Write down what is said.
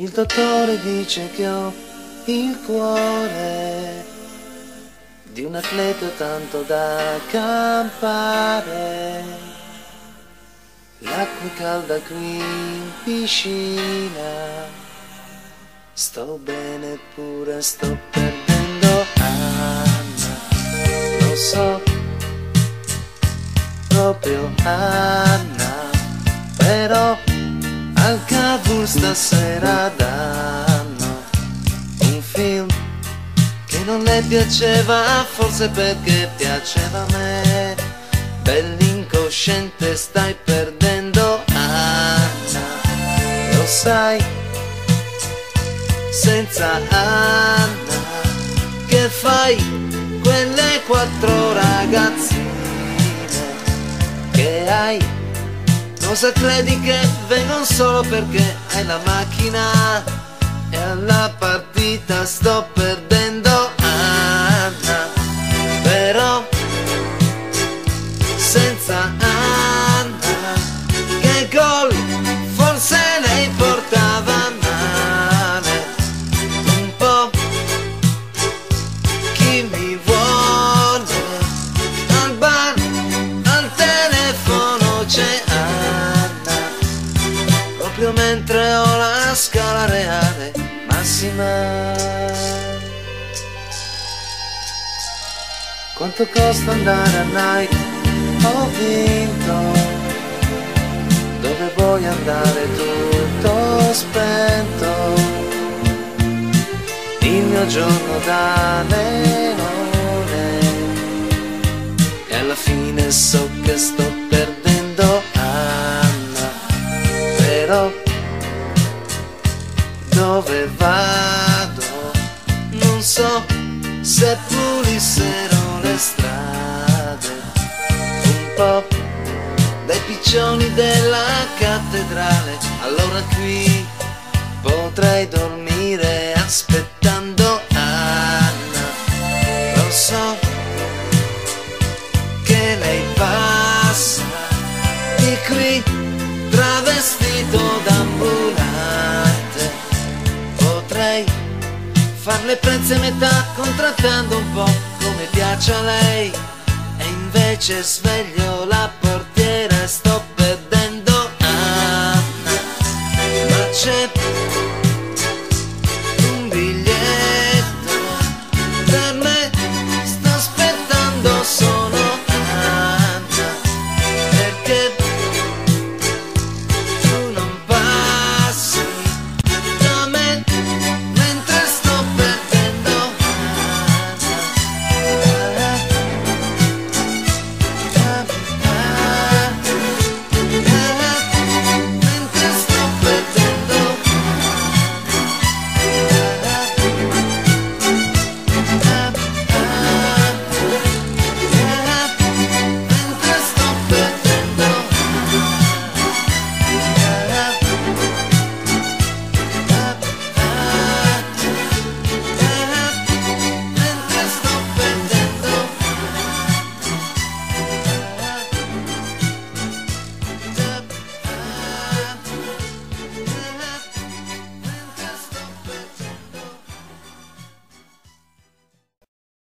Il dottore dice che ho il cuore di un atleta tanto da campare. L'acqua è calda qui in piscina. Sto bene pure sto perdendo Anna. Lo so, proprio Anna. Al Cavour stasera danno un film che non le piaceva, forse perché piaceva a me. Bell'incosciente stai perdendo Anna, lo sai, senza Anna, che fai quelle quattro ragazzine che hai? Cosa credi che? Vengono solo perché hai la macchina. E alla partita sto perdendo Proprio mentre ho la scala reale massima. Quanto costa andare a night? Ho vinto. Dove vuoi andare tutto spento? Il mio giorno da leone. E alla fine so che sto so se pulissero le strade. Un po' dai piccioni della cattedrale Allora qui potrei dormire aspettando Anna. Lo so che lei passa di qui far le prezze metà contrattando un po' come piace a lei. E invece sveglio la